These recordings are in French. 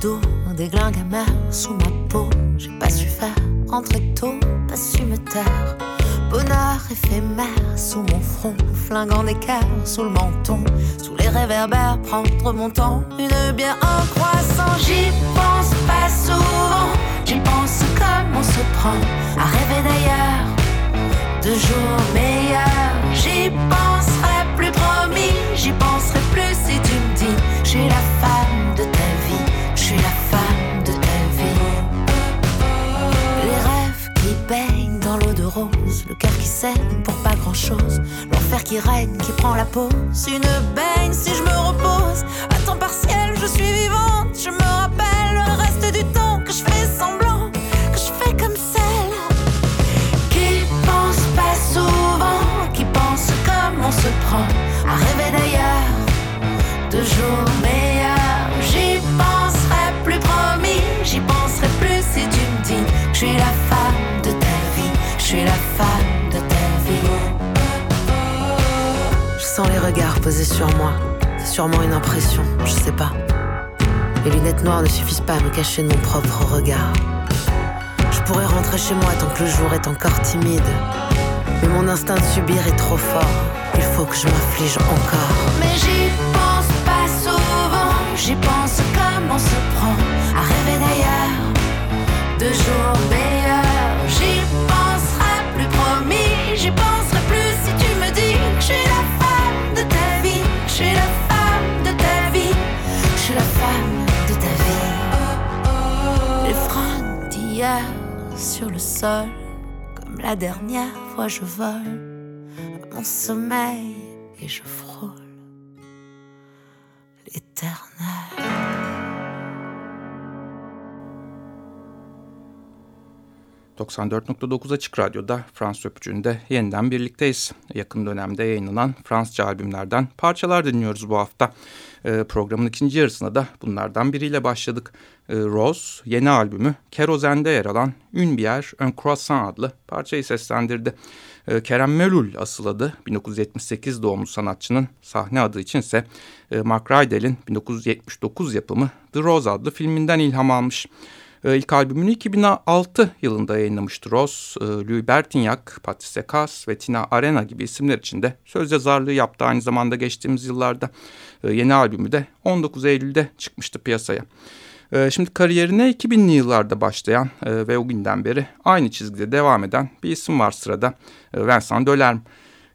dos, des glingues amers sous ma peau. J'ai pas su faire entrer tôt, pas su me taire. Bonheur éphémère sous mon front, flinguant des cœurs sous le menton, sous les réverbères, prendre mon temps, une bière en croissant. J'y pense pas souvent, j'y pense comme on se prend à rêver d'ailleurs, de jours meilleurs. J'y penserai plus promis, j'y penserai plus si tu me dis, suis la le cœur qui saigne pour pas grand chose, l'enfer qui règne, qui prend la pause, une baigne si je me repose, à temps partiel je suis vivante, je me rappelle le reste du temps que je fais semblant, que je fais comme celle qui pense pas souvent, qui pense comme on se prend. À rêver d'ailleurs, de jours meilleurs. J'y penserai plus promis, j'y penserai plus si tu me dis que je suis la femme suis la femme de ta vie. Je sens les regards posés sur moi, c'est sûrement une impression, je sais pas. Les lunettes noires ne suffisent pas à me cacher mon propre regard. Je pourrais rentrer chez moi tant que le jour est encore timide. Mais mon instinct de subir est trop fort. Il faut que je m'afflige encore. Mais j'y pense sol. Comme la dernière fois, je vole à mon sommeil et je frôle l'éternel. ...94.9 Açık Radyo'da Fransız Öpücüğü'nde yeniden birlikteyiz. Yakın dönemde yayınlanan Fransızca albümlerden parçalar dinliyoruz bu hafta. Ee, programın ikinci yarısına da bunlardan biriyle başladık. Ee, Rose yeni albümü Kerozen'de yer alan Une Bière Un Croissant adlı parçayı seslendirdi. Ee, Kerem Melul asıl adı 1978 doğumlu sanatçının sahne adı içinse e, Mark Rydel'in 1979 yapımı The Rose adlı filminden ilham almış. E, ilk albümünü 2006 yılında yayınlamıştı Rose. Louis Bertignac, Patrice Cass ve Tina Arena gibi isimler için de söz yazarlığı yaptı aynı zamanda geçtiğimiz yıllarda. Yeni albümü de 19 Eylül'de çıkmıştı piyasaya. E, şimdi kariyerine 2000'li yıllarda başlayan e, ve o günden beri aynı çizgide devam eden bir isim var sırada. E, Vincent Delerme.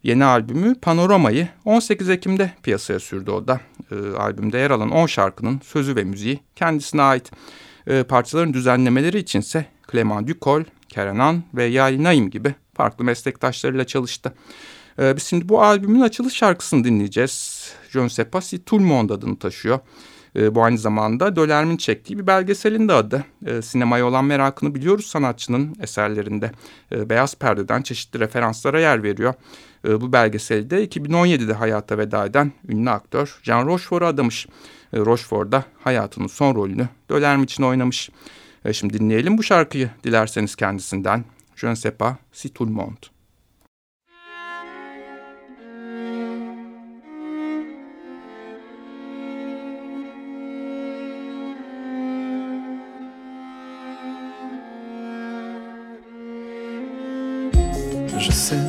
Yeni albümü Panorama'yı 18 Ekim'de piyasaya sürdü o da. E, albümde yer alan 10 şarkının sözü ve müziği kendisine ait. E, parçaların düzenlemeleri içinse Clement Ducol, Kerenan ve Yali Naim gibi farklı meslektaşlarıyla çalıştı. Biz şimdi bu albümün açılış şarkısını dinleyeceğiz. Je ne sais pas si tout le monde adını taşıyor. E, bu aynı zamanda Dölermin çektiği bir belgeselin de adı. E, sinemaya olan merakını biliyoruz sanatçının eserlerinde. E, Beyaz Perde'den çeşitli referanslara yer veriyor. E, bu belgeselde 2017'de hayata veda eden ünlü aktör Jean Rochefort'u adamış. E, Rochefort da hayatının son rolünü Dölerm için oynamış. E, şimdi dinleyelim bu şarkıyı dilerseniz kendisinden. Je ne sais pas si tout le monde.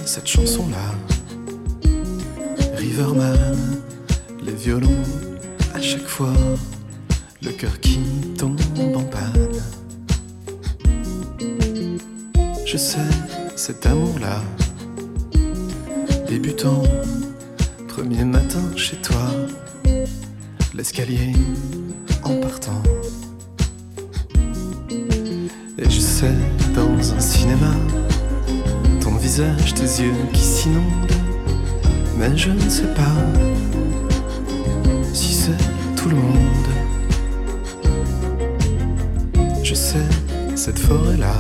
Cette chanson-là, Riverman, les violons à chaque fois, le cœur qui tombe en panne. Je sais cet amour-là, débutant, premier matin chez toi, l'escalier en partant. Et je sais dans un cinéma, visage, tes yeux qui s'inondent, mais je ne sais pas si c'est tout le monde. Je sais cette forêt-là,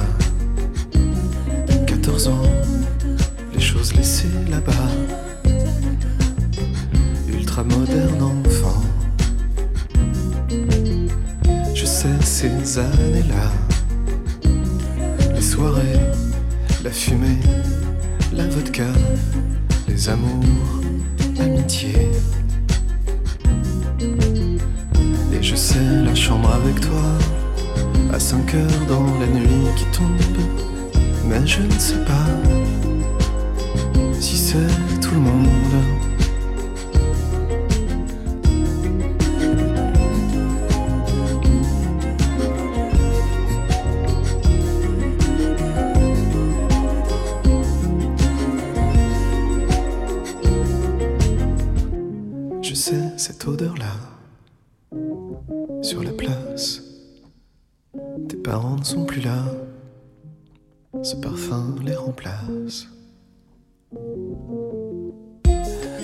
14 ans, les choses laissées là-bas, ultra moderne enfant. Je sais ces années-là, les soirées, la fumée, la vodka, les amours, amitié. Et Je sais la chambre avec toi, à 5 heures dans la nuit qui tombe, mais je ne sais pas si c'est tout le monde.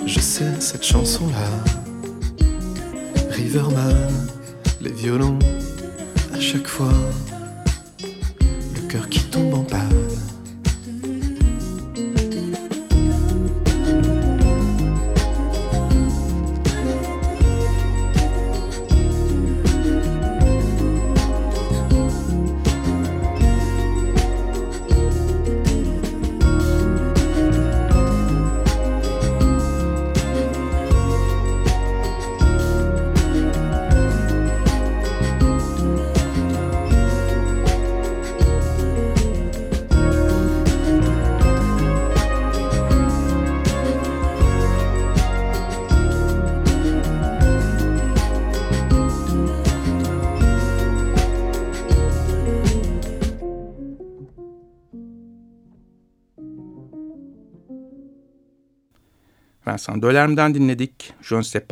Je sais cette chanson-là, Riverman, les violons, à chaque fois, le cœur qui tombe en panne. Vincent Dölerm'den dinledik. Je ne sais.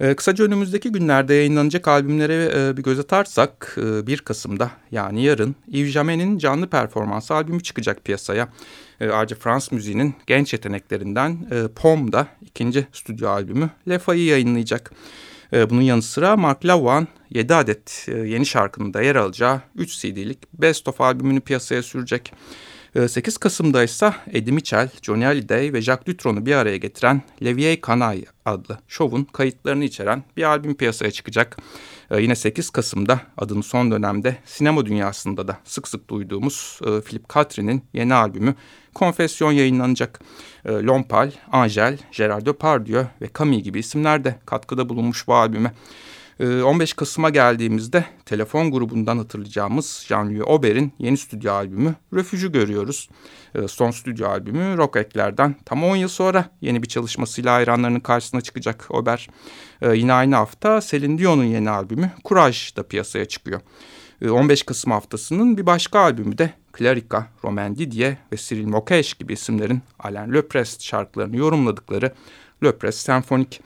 Ee, kısaca önümüzdeki günlerde yayınlanacak albümlere e, bir göz atarsak e, 1 Kasım'da yani yarın Yves Jamen'in canlı performans albümü çıkacak piyasaya. E, ayrıca Frans müziğinin genç yeteneklerinden e, Pom'da ikinci stüdyo albümü Le Fay'ı yayınlayacak. E, bunun yanı sıra Mark Lavoine 7 adet e, yeni şarkının da yer alacağı 3 CD'lik Best of albümünü piyasaya sürecek. 8 ee, Kasım'da ise Eddie Mitchell, Johnny Hallyday ve Jacques Dutron'u bir araya getiren Levier Canaille adlı şovun kayıtlarını içeren bir albüm piyasaya çıkacak. Ee, yine 8 Kasım'da adını son dönemde sinema dünyasında da sık sık duyduğumuz e, Philip Catherine'in yeni albümü Konfesyon yayınlanacak. E, Lompal, Angel, Gerard Depardieu ve Camille gibi isimler de katkıda bulunmuş bu albüme. 15 ee, Kasım'a geldiğimizde telefon grubundan hatırlayacağımız Jean-Louis Aubert'in yeni stüdyo albümü Refüjü görüyoruz. Ee, son stüdyo albümü Rock Ekler'den tam 10 yıl sonra yeni bir çalışmasıyla hayranlarının karşısına çıkacak Aubert. Ee, yine aynı hafta Celine Dion'un yeni albümü Courage da piyasaya çıkıyor. 15 Kasım haftasının bir başka albümü de Clarica, Romain Didier ve Cyril Mokesh gibi isimlerin Alain Leprest şarkılarını yorumladıkları Leprest Senfonik.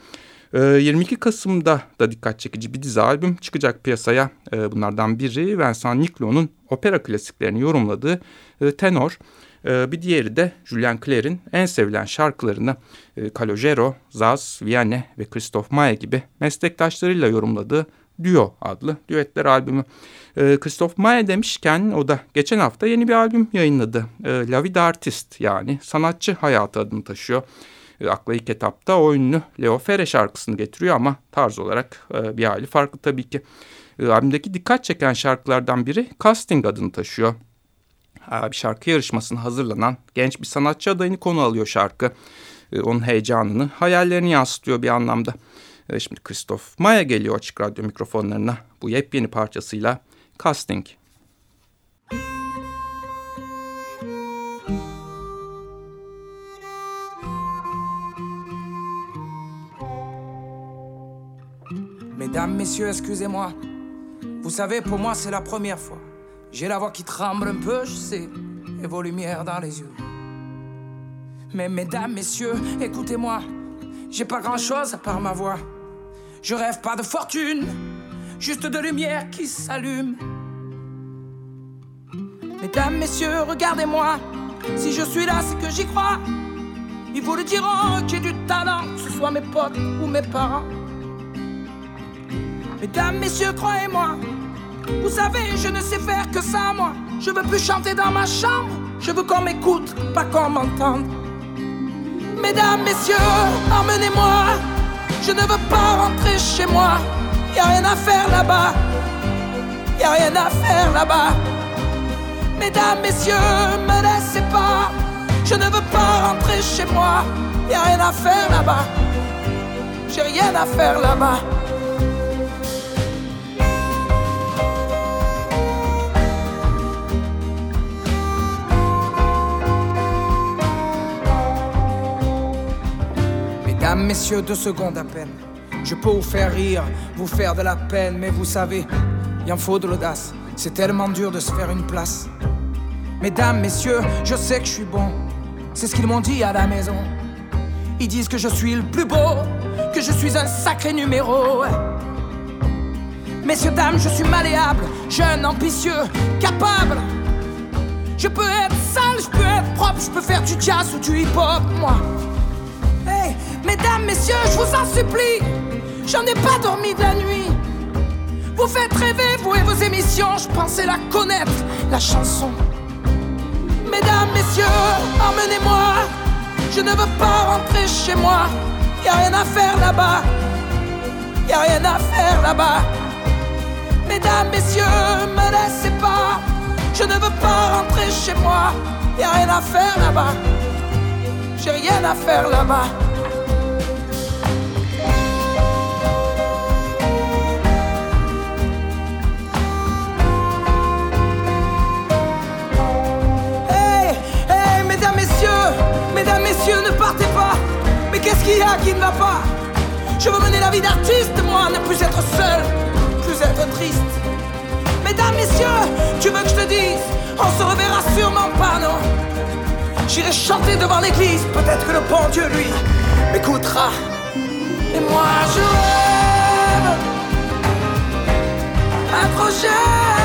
22 ee, Kasım'da da dikkat çekici bir dizi albüm çıkacak piyasaya. Ee, bunlardan biri Vincent Niclot'un opera klasiklerini yorumladığı e, Tenor. Ee, bir diğeri de Julien Clerc'in en sevilen şarkılarını e, Calogero, Zaz, Vianney ve Christophe Maé gibi meslektaşlarıyla yorumladığı Duo adlı düetler albümü. Christophe Maé demişken o da geçen hafta yeni bir albüm yayınladı. La Vie d'Artiste yani sanatçı hayatı adını taşıyor. E, akla etapta o ünlü Leo Ferre şarkısını getiriyor ama tarz olarak e, bir hali farklı tabii ki. E, albümdeki dikkat çeken şarkılardan biri Casting adını taşıyor. E, bir şarkı yarışmasına hazırlanan genç bir sanatçı adayını konu alıyor şarkı. E, onun heyecanını, hayallerini yansıtıyor bir anlamda. Şimdi Christophe Maya geliyor açık radyo mikrofonlarına bu yepyeni parçasıyla Casting. Mesdames, messieurs, excusez-moi. Vous savez, pour moi, c'est la première fois. J'ai la voix qui tremble un peu, je sais, et vos lumières dans les yeux. Mais mesdames, messieurs, écoutez-moi. J'ai pas grand-chose à part ma voix. Je rêve pas de fortune, juste de lumière qui s'allume. Mesdames, messieurs, regardez-moi. Si je suis là, c'est que j'y crois. Ils vous le diront, j'ai du talent, que ce soit mes potes ou mes parents. Mesdames, messieurs, croyez-moi. Vous savez, je ne sais faire que ça, moi. Je veux plus chanter dans ma chambre. Je veux qu'on m'écoute, pas qu'on m'entende. Mesdames, messieurs, emmenez-moi. Je ne veux pas rentrer chez moi. Y a rien à faire là-bas. Y a rien à faire là-bas. Mesdames, messieurs, me laissez pas. Je ne veux pas rentrer chez moi. Y a rien à faire là-bas. J'ai rien à faire là-bas. Mesdames, messieurs, deux secondes à peine. Je peux vous faire rire, vous faire de la peine, mais vous savez, il en faut de l'audace. C'est tellement dur de se faire une place. Mesdames, messieurs, je sais que je suis bon. C'est ce qu'ils m'ont dit à la maison. Ils disent que je suis le plus beau, que je suis un sacré numéro. Messieurs, dames, je suis malléable, jeune, ambitieux, capable. Je peux être sale, je peux être propre, je peux faire du jazz ou du hip-hop, moi. Mesdames, messieurs, je vous en supplie, j'en ai pas dormi de la nuit. Vous faites rêver, vous et vos émissions, je pensais la connaître, la chanson. Mesdames, messieurs, emmenez-moi, je ne veux pas rentrer chez moi, y a rien à faire là-bas, y a rien à faire là-bas. Mesdames, messieurs, me laissez pas. Je ne veux pas rentrer chez moi. Y a rien à faire là-bas. J'ai rien à faire là-bas. Qu'il y a qui ne va pas Je veux mener la vie d'artiste, moi, ne plus être seul être triste. Mesdames, messieurs, tu veux que je te dise, on se reverra sûrement pas, non? J'irai chanter devant l'église, peut-être que le bon Dieu, lui, m'écoutera. Et moi, je rêve, accroché à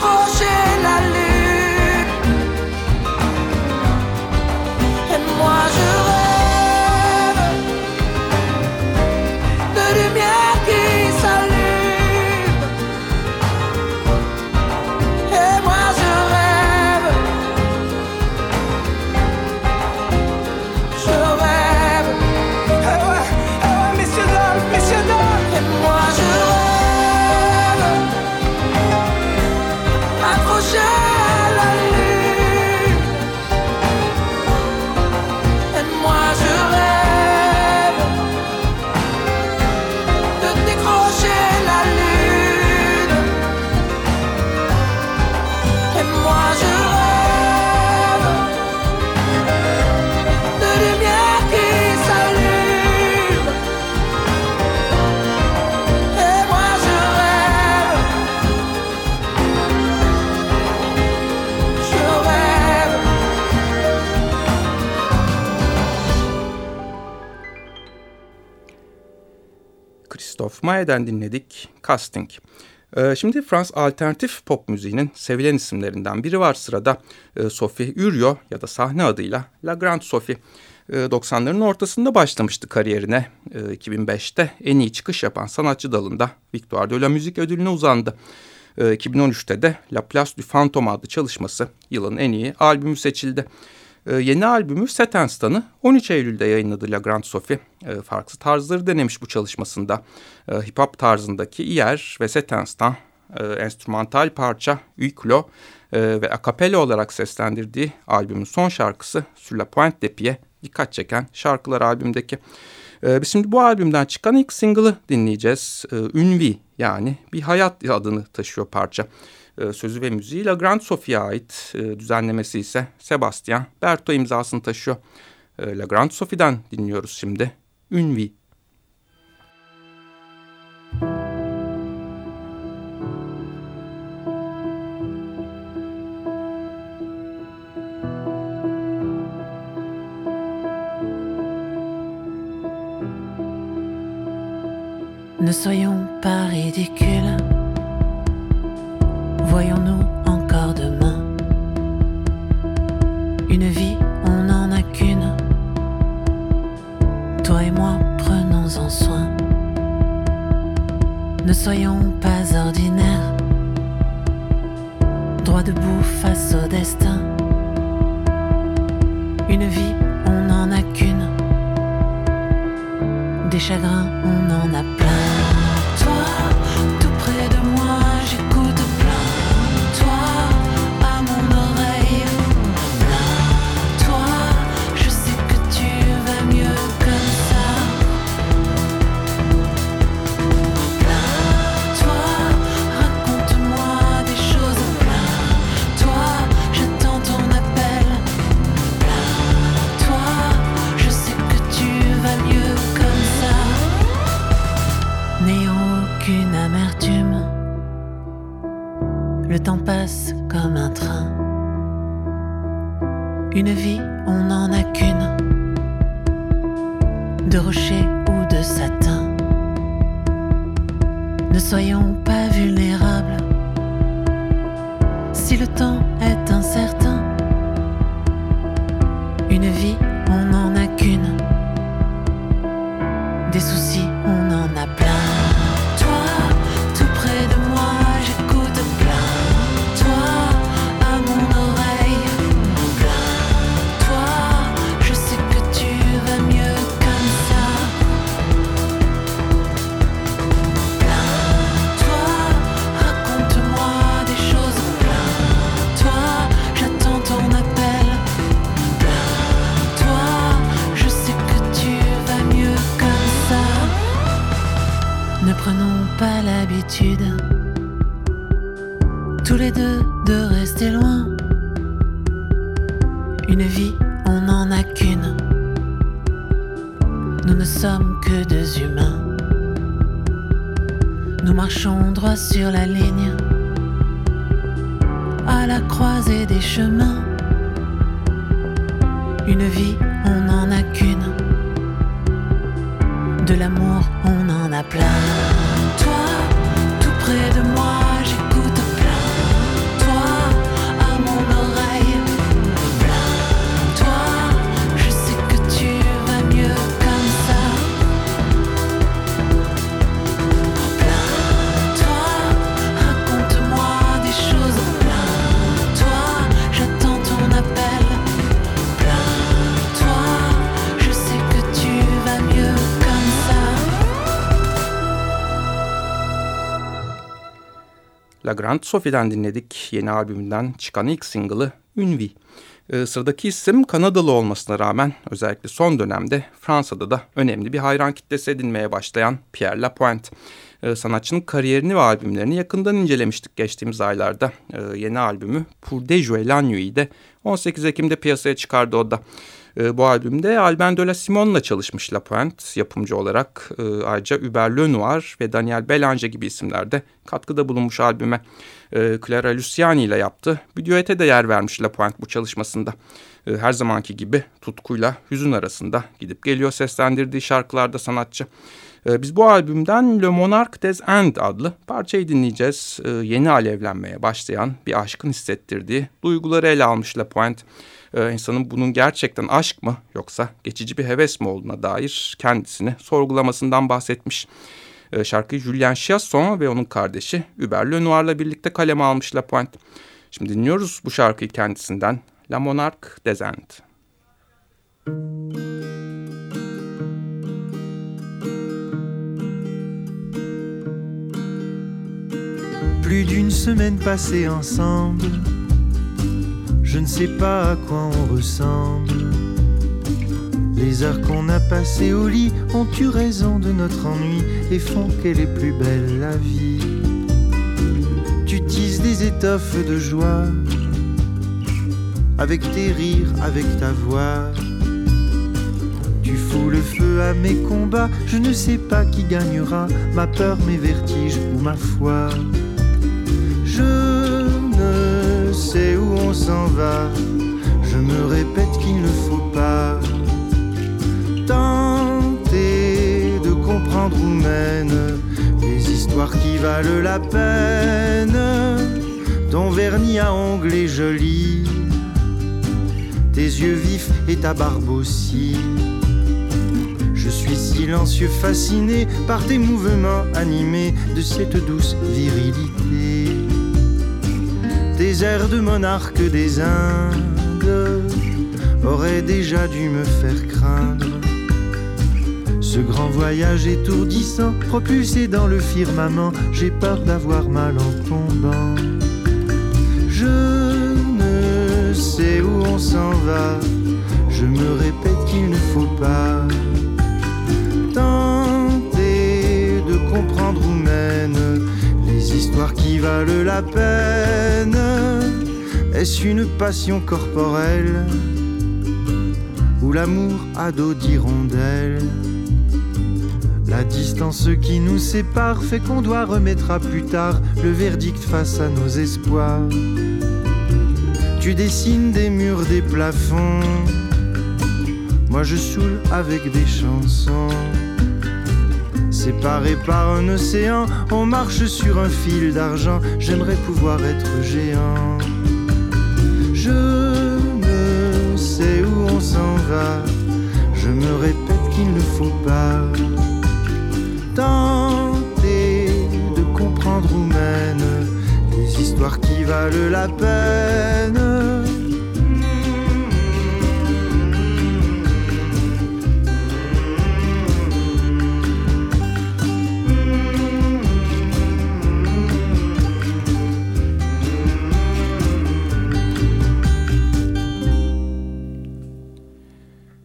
סופו של הלב. Lune. Maye'den dinledik Casting. Ee, şimdi Frans alternatif pop müziğinin sevilen isimlerinden biri var sırada. Ee, Sophie Urio ya da sahne adıyla La Grande Sophie. Ee, 90'ların ortasında başlamıştı kariyerine. Ee, 2005'te en iyi çıkış yapan sanatçı dalında Victoire de la Müzik ödülüne uzandı. Ee, 2013'te de La Place du Fantôme adlı çalışması yılın en iyi albümü seçildi. E, yeni albümü Setenstan'ı 13 Eylül'de yayınladı La Grande Sophie. E, farklı tarzları denemiş bu çalışmasında. E, hip hop tarzındaki Iyer ve Setenstan e, enstrümantal parça Uyklo e, ve akapella olarak seslendirdiği albümün son şarkısı Sur la Pointe de Pied dikkat çeken şarkılar albümdeki. E, biz şimdi bu albümden çıkan ilk single'ı dinleyeceğiz. E, Ünvi yani bir hayat adını taşıyor parça. E, sözü ve müziği La Grande Sophia'ya ait e, düzenlemesi ise Sebastian Berto imzasını taşıyor. E, La Grande Sophie'den dinliyoruz şimdi. Ünvi. Ne soyons pas ridicules. Voyons-nous encore demain Une vie, on n'en a qu'une. Toi et moi, prenons-en soin. Ne soyons pas ordinaires, droit debout face au destin. Une vie, on n'en a qu'une. Des chagrins, on en a plein. Une vie, on n'en a qu'une. De rocher ou de satin. Ne soyons pas vulnérables. Si le temps est incertain, une vie, pas l'habitude, tous les deux, de rester loin. Une vie, on n'en a qu'une. Nous ne sommes que deux humains. Nous marchons droit sur la ligne, à la croisée des chemins. Une vie, on n'en a qu'une. De l'amour, on en a plein. Près de moi, La Grande Sophie'den dinledik yeni albümünden çıkan ilk single'ı Ünvi. Ee, sıradaki isim Kanadalı olmasına rağmen özellikle son dönemde Fransa'da da önemli bir hayran kitlesi edinmeye başlayan Pierre Lapointe. Ee, sanatçının kariyerini ve albümlerini yakından incelemiştik geçtiğimiz aylarda. Ee, yeni albümü Pour déjouer la nuit'i de 18 Ekim'de piyasaya çıkardı o da. Ee, bu albümde Alben de la Simon'la çalışmış Lapointe yapımcı olarak. Ee, ayrıca Hubert Lenoir ve Daniel Belanger gibi isimler de katkıda bulunmuş albüme. Ee, Clara Luciani ile yaptı. Bir düete de yer vermiş Lapointe bu çalışmasında. Ee, her zamanki gibi tutkuyla hüzün arasında gidip geliyor seslendirdiği şarkılarda sanatçı. Ee, Biz bu albümden Le Monarque des Indes adlı parçayı dinleyeceğiz. Ee, Yeni alevlenmeye başlayan bir aşkın hissettirdiği duyguları ele almış Lapointe. Ee, insanın bunun gerçekten aşk mı yoksa geçici bir heves mi olduğuna dair kendisini sorgulamasından bahsetmiş. Ee, Şarkıyı Julien Chiasson ve onun kardeşi Hubert Lenoir'la birlikte kaleme almış Lapointe. Şimdi dinliyoruz bu şarkıyı kendisinden La Monarque des Indes. Plus d'une semaine passée ensemble, je ne sais pas à quoi on ressemble. Les heures qu'on a passées au lit ont eu raison de notre ennui et font qu'elle est plus belle la vie. Tu tisses des étoffes de joie, avec tes rires, avec ta voix. Tu fous le feu à mes combats, je ne sais pas qui gagnera, ma peur, mes vertiges ou ma foi. Ne sais où on s'en va, je me répète qu'il ne faut pas tenter de comprendre où mènent les histoires qui valent la peine. Ton vernis à ongles est joli, tes yeux vifs et ta barbe aussi. Je suis silencieux, fasciné par tes mouvements animés de cette douce virilité. Tes airs de monarque des Indes auraient déjà dû me faire craindre. Ce grand voyage étourdissant, propulsé dans le firmament, j'ai peur d'avoir mal en tombant. Je ne sais où on s'en va, je me répète qu'il ne faut pas histoires qui valent la peine. Est-ce une passion corporelle ou l'amour à dos d'hirondelle? La distance qui nous sépare fait qu'on doit remettre à plus tard le verdict face à nos espoirs. Tu dessines des murs, des plafonds. Moi je saoule avec des chansons. Séparés par un océan, on marche sur un fil d'argent. J'aimerais pouvoir être géant. Je ne sais où on s'en va. Je me répète qu'il ne faut pas tenter de comprendre où mènent les histoires qui valent la peine.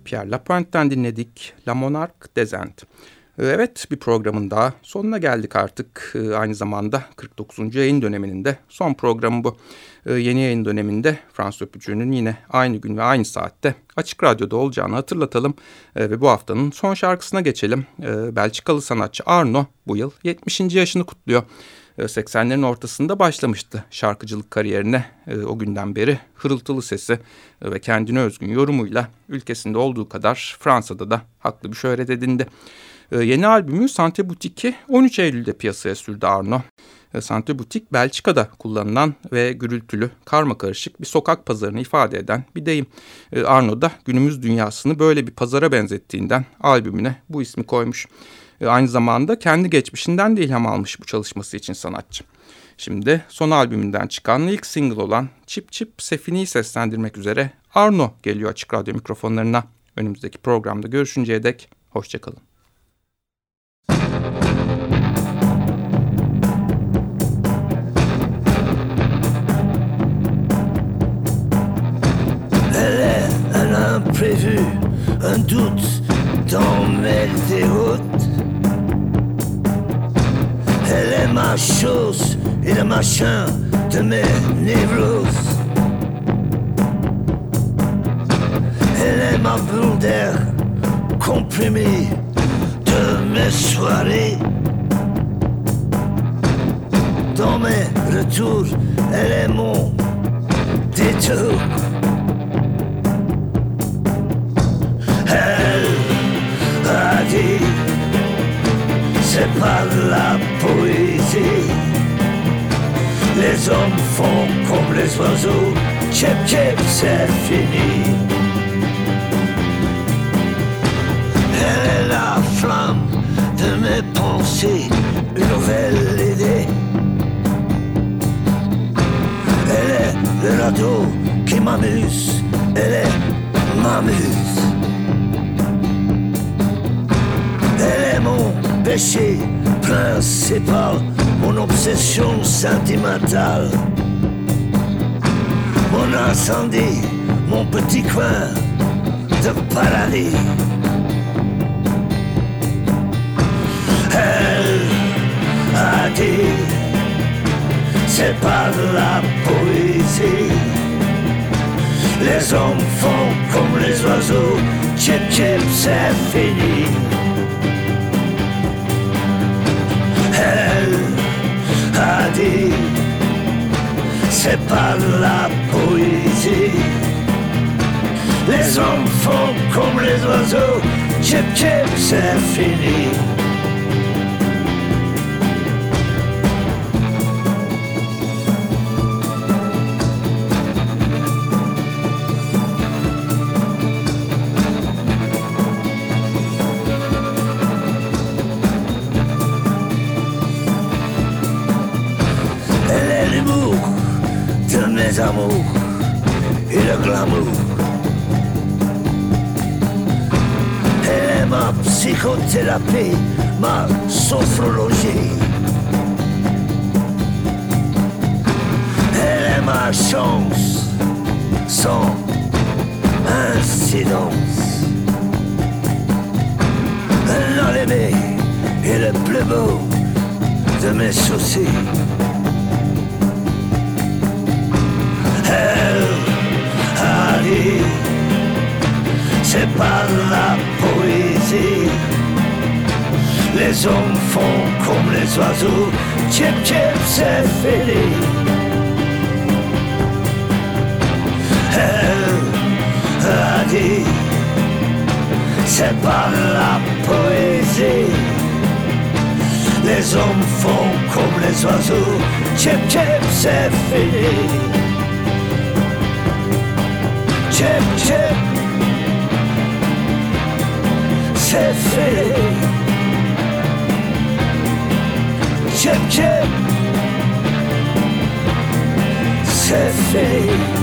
Pierre Lapointe'den dinledik La Monarque des. Ee, evet bir programın daha sonuna geldik artık. Ee, aynı zamanda 49. yayın döneminin de son programı bu. Ee, yeni yayın döneminde Fransız Öpücüğü'nün yine aynı gün ve aynı saatte Açık Radyo'da olacağını hatırlatalım. Ve bu haftanın son şarkısına geçelim. Belçikalı sanatçı Arno bu yıl 70. yaşını kutluyor. 80'lerin e, ortasında başlamıştı şarkıcılık kariyerine. E, o günden beri hırıltılı sesi e, ve kendine özgün yorumuyla ülkesinde olduğu kadar Fransa'da da haklı bir şöhret edindi. Yeni albümü Sante Boutique 13 Eylül'de piyasaya sürdü Arno. Sante Boutique Belçika'da kullanılan ve gürültülü, karma karışık bir sokak pazarını ifade eden bir deyim. Arno da günümüz dünyasını böyle bir pazara benzettiğinden albümüne bu ismi koymuş. E, aynı zamanda kendi geçmişinden de ilham almış bu çalışması için sanatçı. Şimdi son albümünden çıkan ilk single olan Çip Çip Sefini'yi seslendirmek üzere Arno geliyor açık radyo mikrofonlarına. Önümüzdeki programda görüşünceye dek hoşçakalın. Imprévu, un doute dans mes déroutes. Elle est ma chose et le machin de mes névroses. Elle est ma boule d'air comprimée de mes soirées. Dans mes retours, elle est mon détour. C'est pas la poésie. Les hommes font comme les oiseaux, chip chip, c'est fini. Elle est la flamme de mes pensées, une nouvelle idée. Elle est le radeau qui m'amuse, elle est m'amuse. Péché principal, mon obsession sentimentale, mon incendie, mon petit coin de paradis. Elle a dit, c'est pas de la poésie. Les hommes font comme les oiseaux, chip chip, c'est fini. C'est pas la poésie. Les hommes font comme les oiseaux. Chip chip c'est fini et le glamour. Elle est ma psychothérapie, ma sophrologie. Elle est ma chance, sans incidence. L'enlevé est le plus beau de mes soucis. C'est pas la poésie. Les hommes font comme les oiseaux, chip chip c'est fini. Elle a dit, c'est pas la poésie. Les hommes font comme les oiseaux, tchep tchep, c'est fini. chip, chip. Sissy. Chip, chip. Sissy.